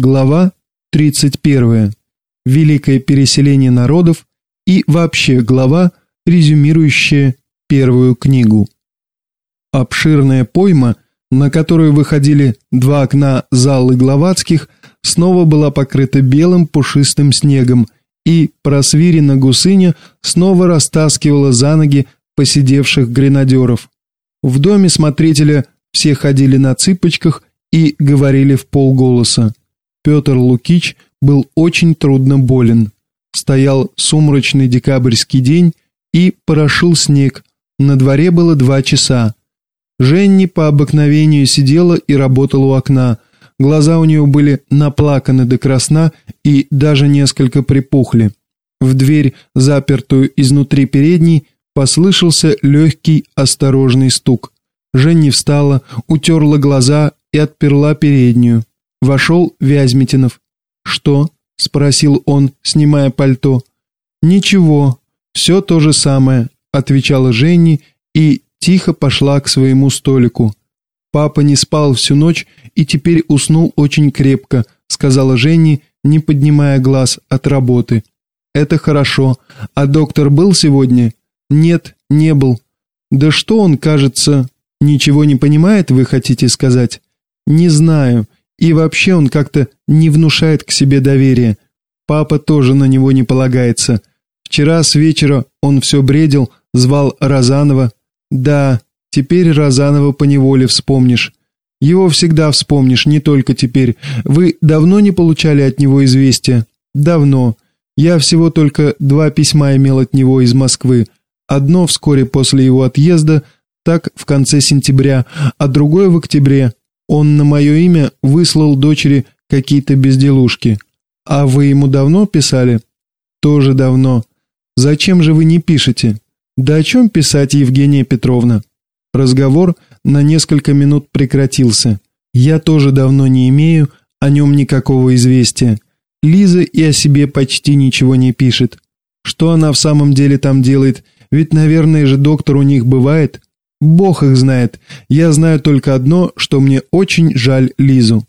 Глава 31. Великое переселение народов и вообще глава, резюмирующая первую книгу. Обширная пойма, на которую выходили два окна залы Гловацких, снова была покрыта белым пушистым снегом, и просвирена гусыня снова растаскивала за ноги посидевших гренадеров. В доме смотрителя все ходили на цыпочках и говорили в полголоса. Петр Лукич был очень трудно болен. Стоял сумрачный декабрьский день и порошил снег. На дворе было два часа. Женни по обыкновению сидела и работала у окна. Глаза у нее были наплаканы до красна и даже несколько припухли. В дверь, запертую изнутри передней, послышался легкий осторожный стук. Женни встала, утерла глаза и отперла переднюю. Вошел Вязьмитинов. «Что?» – спросил он, снимая пальто. «Ничего, все то же самое», – отвечала Женни и тихо пошла к своему столику. «Папа не спал всю ночь и теперь уснул очень крепко», – сказала Женни, не поднимая глаз от работы. «Это хорошо. А доктор был сегодня?» «Нет, не был». «Да что он, кажется, ничего не понимает, вы хотите сказать?» «Не знаю. И вообще он как-то не внушает к себе доверия. Папа тоже на него не полагается. Вчера с вечера он все бредил, звал Розанова. Да, теперь Розанова поневоле вспомнишь. Его всегда вспомнишь, не только теперь. Вы давно не получали от него известия? Давно. Я всего только два письма имел от него из Москвы. Одно вскоре после его отъезда, так в конце сентября, а другое в октябре. Он на мое имя выслал дочери какие-то безделушки. А вы ему давно писали? Тоже давно. Зачем же вы не пишете? Да о чем писать, Евгения Петровна? Разговор на несколько минут прекратился. Я тоже давно не имею о нем никакого известия. Лиза и о себе почти ничего не пишет. Что она в самом деле там делает? Ведь, наверное же, доктор у них бывает. Бог их знает. Я знаю только одно, что мне очень жаль Лизу.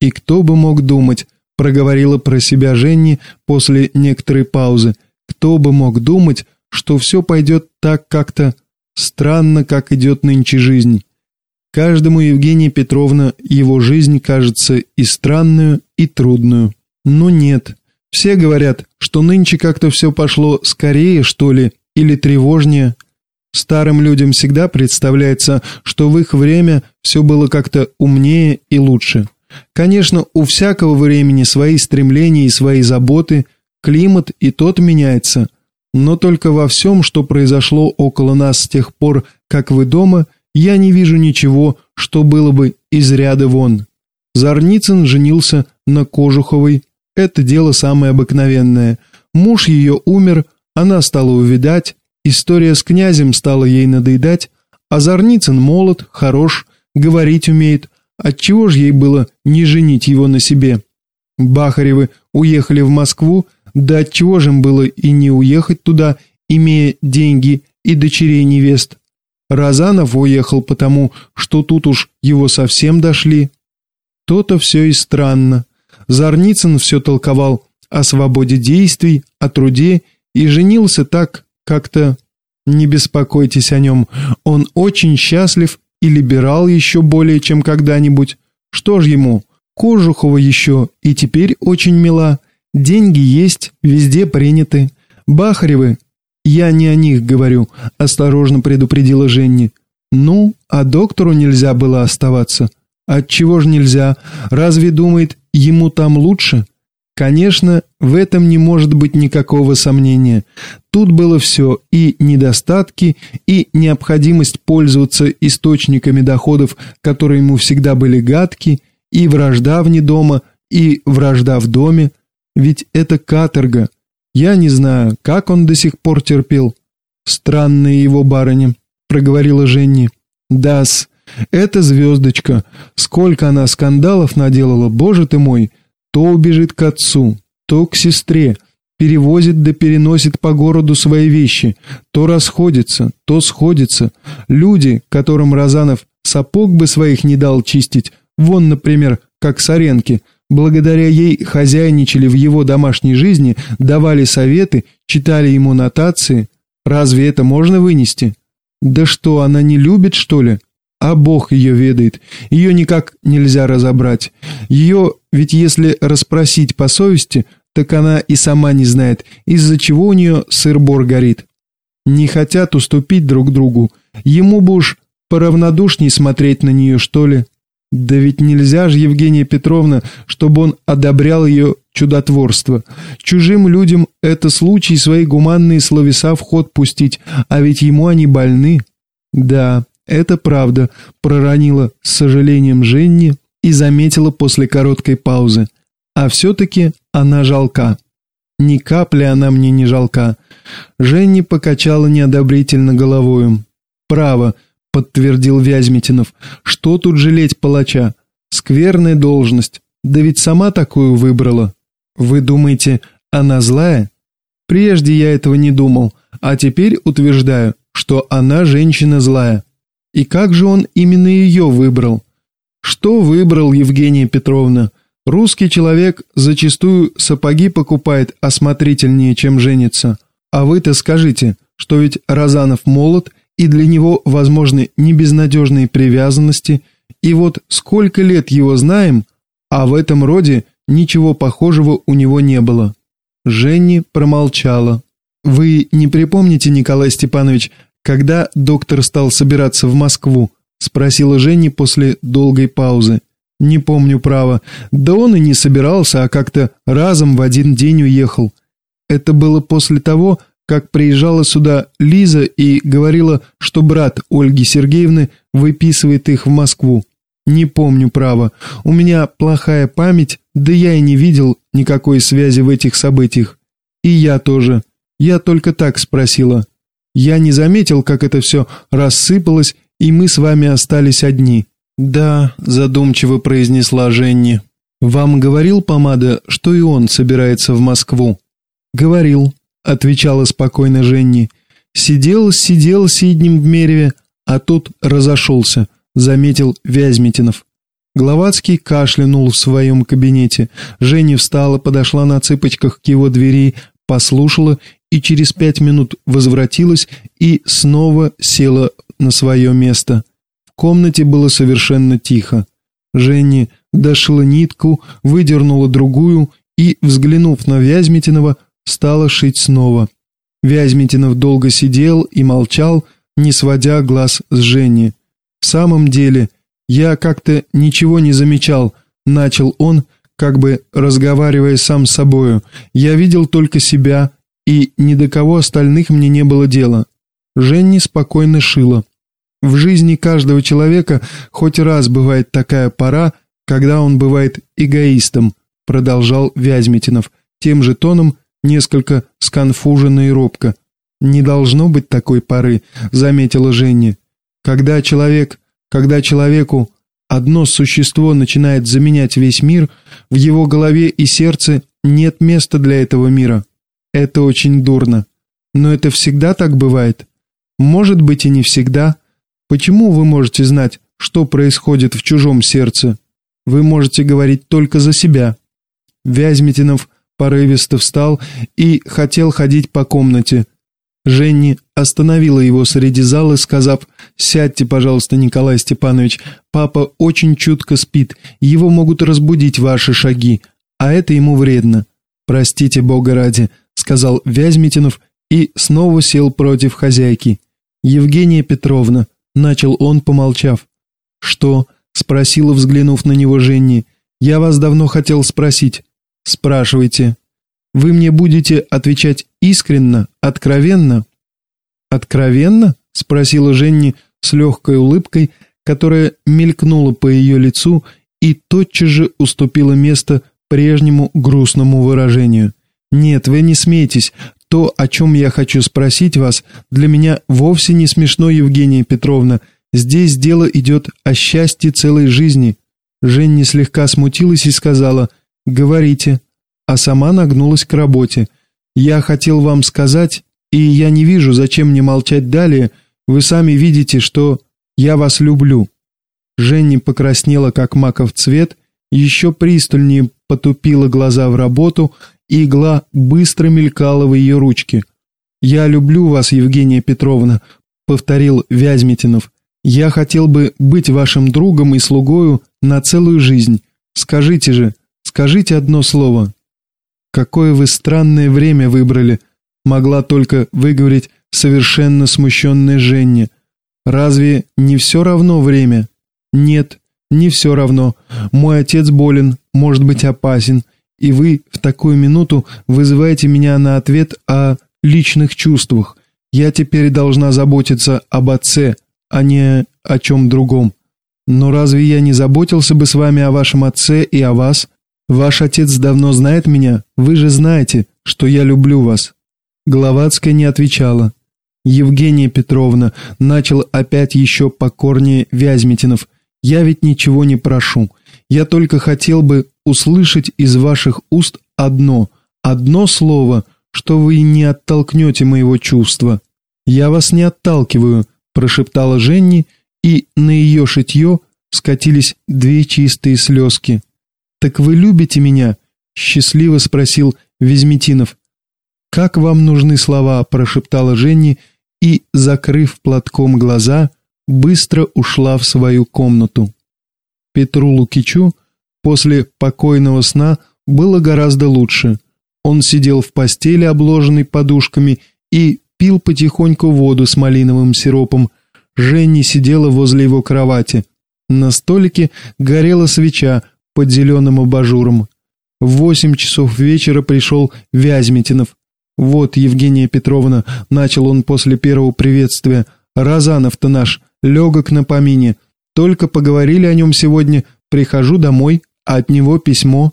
И кто бы мог думать, проговорила про себя Женни после некоторой паузы. Кто бы мог думать, что все пойдет так как-то странно, как идет нынче жизнь. Каждому Евгения Петровна его жизнь кажется и странную, и трудную. Но нет. Все говорят, что нынче как-то все пошло скорее, что ли, или тревожнее – Старым людям всегда представляется, что в их время все было как-то умнее и лучше. Конечно, у всякого времени свои стремления и свои заботы, климат и тот меняется, но только во всем, что произошло около нас с тех пор, как вы дома, я не вижу ничего, что было бы из ряда вон. Зарницын женился на Кожуховой, это дело самое обыкновенное. Муж ее умер, она стала увидать, История с князем стала ей надоедать, а Зарницын молод, хорош, говорить умеет. Отчего же ей было не женить его на себе? Бахаревы уехали в Москву, да отчего же им было и не уехать туда, имея деньги и дочерей невест? Разанов уехал потому, что тут уж его совсем дошли. То-то все и странно. Зарницын все толковал о свободе действий, о труде и женился так, как-то не беспокойтесь о нем. Он очень счастлив и либерал еще более, чем когда-нибудь. Что ж ему? Кожухова еще и теперь очень мила. Деньги есть, везде приняты. Бахаревы, я не о них говорю, осторожно предупредила Женни. Ну, а доктору нельзя было оставаться. Отчего ж нельзя? Разве думает, ему там лучше? Конечно, в этом не может быть никакого сомнения. Тут было все – и недостатки, и необходимость пользоваться источниками доходов, которые ему всегда были гадки, и вражда вне дома, и вражда в доме. Ведь это каторга. Я не знаю, как он до сих пор терпел. Странная его барыня, проговорила Женни. Дас, это звездочка. Сколько она скандалов наделала, боже ты мой. То убежит к отцу, то к сестре, перевозит да переносит по городу свои вещи, то расходится, то сходится. Люди, которым Разанов сапог бы своих не дал чистить, вон, например, как Саренки, Благодаря ей хозяйничали в его домашней жизни, давали советы, читали ему нотации. Разве это можно вынести? Да что, она не любит, что ли? А Бог ее ведает. Ее никак нельзя разобрать. Ее, ведь если расспросить по совести, так она и сама не знает, из-за чего у нее сыр-бор горит. Не хотят уступить друг другу. Ему бы уж поравнодушней смотреть на нее, что ли. Да ведь нельзя же, Евгения Петровна, чтобы он одобрял ее чудотворство. Чужим людям это случай свои гуманные словеса в ход пустить, а ведь ему они больны. Да, это правда, проронила с сожалением Женни и заметила после короткой паузы. А все-таки она жалка. Ни капли она мне не жалка. Женни покачала неодобрительно головою. Право, подтвердил Вязьмитинов. Что тут жалеть палача? Скверная должность. Да ведь сама такую выбрала. Вы думаете, она злая? Прежде я этого не думал, а теперь утверждаю, что она женщина злая. И как же он именно ее выбрал? Что выбрал Евгения Петровна? Русский человек зачастую сапоги покупает осмотрительнее, чем женится. А вы-то скажите, что ведь Разанов молод, и для него возможны небезнадежные привязанности, и вот сколько лет его знаем, а в этом роде ничего похожего у него не было. Женни промолчала. «Вы не припомните, Николай Степанович, когда доктор стал собираться в Москву?» спросила Женни после долгой паузы. Не помню право. Да он и не собирался, а как-то разом в один день уехал. Это было после того, как приезжала сюда Лиза и говорила, что брат Ольги Сергеевны выписывает их в Москву. Не помню право. У меня плохая память, да я и не видел никакой связи в этих событиях. И я тоже. Я только так спросила. Я не заметил, как это все рассыпалось, и мы с вами остались одни. «Да», – задумчиво произнесла Женни. «Вам говорил помада, что и он собирается в Москву?» «Говорил», – отвечала спокойно Женни. «Сидел, сидел сиднем в Мереве, а тут разошелся», – заметил Вязьмитинов. Гловацкий кашлянул в своем кабинете. Женя встала, подошла на цыпочках к его двери, послушала и через пять минут возвратилась и снова села на свое место комнате было совершенно тихо. Женни дошла нитку, выдернула другую и, взглянув на Вязьмитинова, стала шить снова. Вязьмитинов долго сидел и молчал, не сводя глаз с Женни. «В самом деле, я как-то ничего не замечал», — начал он, как бы разговаривая сам с собою. «Я видел только себя, и ни до кого остальных мне не было дела». Женни спокойно шила. В жизни каждого человека хоть раз бывает такая пора, когда он бывает эгоистом, продолжал Вязьмитинов, тем же тоном, несколько сконфуженно и робко. Не должно быть такой поры, заметила Женя. Когда человек, когда человеку одно существо начинает заменять весь мир, в его голове и сердце нет места для этого мира. Это очень дурно. Но это всегда так бывает. Может быть и не всегда, Почему вы можете знать, что происходит в чужом сердце? Вы можете говорить только за себя. Вязьмитинов порывисто встал и хотел ходить по комнате. Женни остановила его среди зала, сказав «Сядьте, пожалуйста, Николай Степанович, папа очень чутко спит, его могут разбудить ваши шаги, а это ему вредно». «Простите, Бога ради», — сказал Вязьмитинов и снова сел против хозяйки. «Евгения Петровна, начал он, помолчав. «Что?» – спросила, взглянув на него Женни. «Я вас давно хотел спросить». «Спрашивайте». «Вы мне будете отвечать искренно, откровенно?» «Откровенно?» – спросила Женни с легкой улыбкой, которая мелькнула по ее лицу и тотчас же уступила место прежнему грустному выражению. «Нет, вы не смейтесь, то, о чем я хочу спросить вас, для меня вовсе не смешно, Евгения Петровна. Здесь дело идет о счастье целой жизни». Женни слегка смутилась и сказала «Говорите», а сама нагнулась к работе. «Я хотел вам сказать, и я не вижу, зачем мне молчать далее, вы сами видите, что я вас люблю». Женни покраснела, как маков цвет, еще пристальнее потупила глаза в работу, и игла быстро мелькала в ее ручке. «Я люблю вас, Евгения Петровна», — повторил Вязьмитинов. «Я хотел бы быть вашим другом и слугою на целую жизнь. Скажите же, скажите одно слово». «Какое вы странное время выбрали», — могла только выговорить совершенно смущенная Женя. «Разве не все равно время?» «Нет, не все равно. Мой отец болен, может быть опасен, и вы в такую минуту вызываете меня на ответ о личных чувствах. Я теперь должна заботиться об отце, а не о чем другом. Но разве я не заботился бы с вами о вашем отце и о вас? Ваш отец давно знает меня, вы же знаете, что я люблю вас». Гловацкая не отвечала. Евгения Петровна начал опять еще покорнее Вязьмитинов. «Я ведь ничего не прошу. Я только хотел бы услышать из ваших уст одно, одно слово, что вы не оттолкнете моего чувства». «Я вас не отталкиваю», – прошептала Женни, и на ее шитье скатились две чистые слезки. «Так вы любите меня?» – счастливо спросил Везметинов. «Как вам нужны слова?» – прошептала Женни и, закрыв платком глаза, быстро ушла в свою комнату. Петру Лукичу после покойного сна было гораздо лучше. Он сидел в постели, обложенной подушками, и пил потихоньку воду с малиновым сиропом. Женни сидела возле его кровати. На столике горела свеча, под зеленым абажуром. В восемь часов вечера пришел Вязьмитинов. «Вот, Евгения Петровна», — начал он после первого приветствия, — «Розанов-то наш, легок на помине. Только поговорили о нем сегодня, прихожу домой, от него письмо».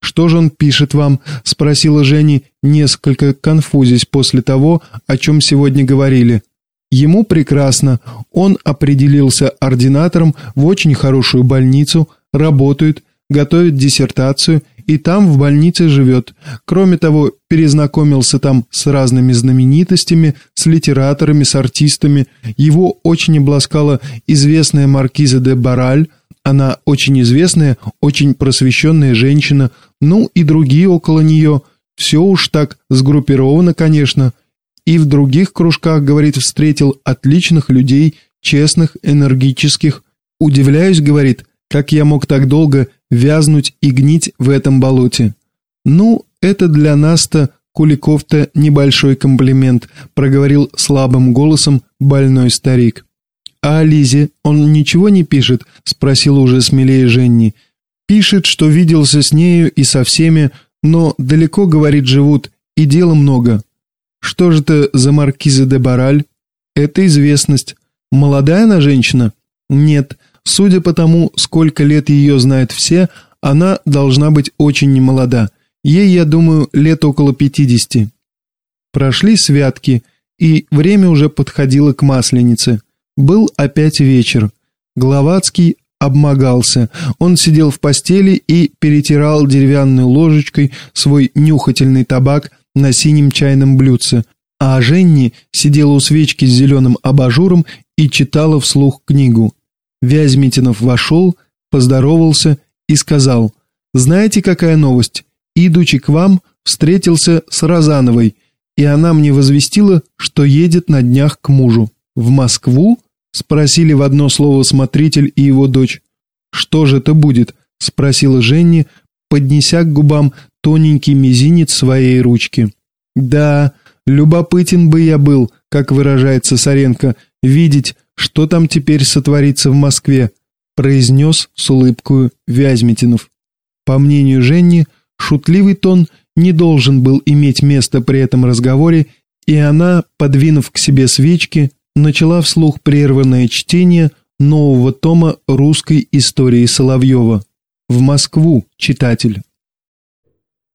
«Что же он пишет вам?» — спросила Женя, несколько конфузясь после того, о чем сегодня говорили. Ему прекрасно. Он определился ординатором в очень хорошую больницу, работает, готовит диссертацию и там в больнице живет. Кроме того, перезнакомился там с разными знаменитостями, с литераторами, с артистами. Его очень обласкала известная маркиза де Бараль, она очень известная, очень просвещенная женщина, ну и другие около нее. Все уж так сгруппировано, конечно. И в других кружках, говорит, встретил отличных людей, честных, энергических. Удивляюсь, говорит, как я мог так долго вязнуть и гнить в этом болоте? Ну, это для нас-то, Куликов-то, небольшой комплимент, проговорил слабым голосом больной старик. А о Лизе он ничего не пишет? Спросил уже смелее Женни. Пишет, что виделся с нею и со всеми, но далеко, говорит, живут, и дела много. Что же это за маркиза де Бараль? Это известность. Молодая она женщина? Нет, Судя по тому, сколько лет ее знают все, она должна быть очень немолода. Ей, я думаю, лет около пятидесяти. Прошли святки, и время уже подходило к Масленице. Был опять вечер. Гловацкий обмогался. Он сидел в постели и перетирал деревянной ложечкой свой нюхательный табак на синем чайном блюдце, а Женни сидела у свечки с зеленым абажуром и читала вслух книгу. Вязьмитинов вошел, поздоровался и сказал, «Знаете, какая новость? Идучи к вам, встретился с Розановой, и она мне возвестила, что едет на днях к мужу. В Москву?» – спросили в одно слово смотритель и его дочь. «Что же это будет?» – спросила Женни, поднеся к губам тоненький мизинец своей ручки. «Да, любопытен бы я был, как выражается Саренко, видеть, что там теперь сотворится в Москве, произнес с улыбкой Вязьмитинов. По мнению Женни, шутливый тон не должен был иметь места при этом разговоре, и она, подвинув к себе свечки, начала вслух прерванное чтение нового тома русской истории Соловьева. «В Москву, читатель».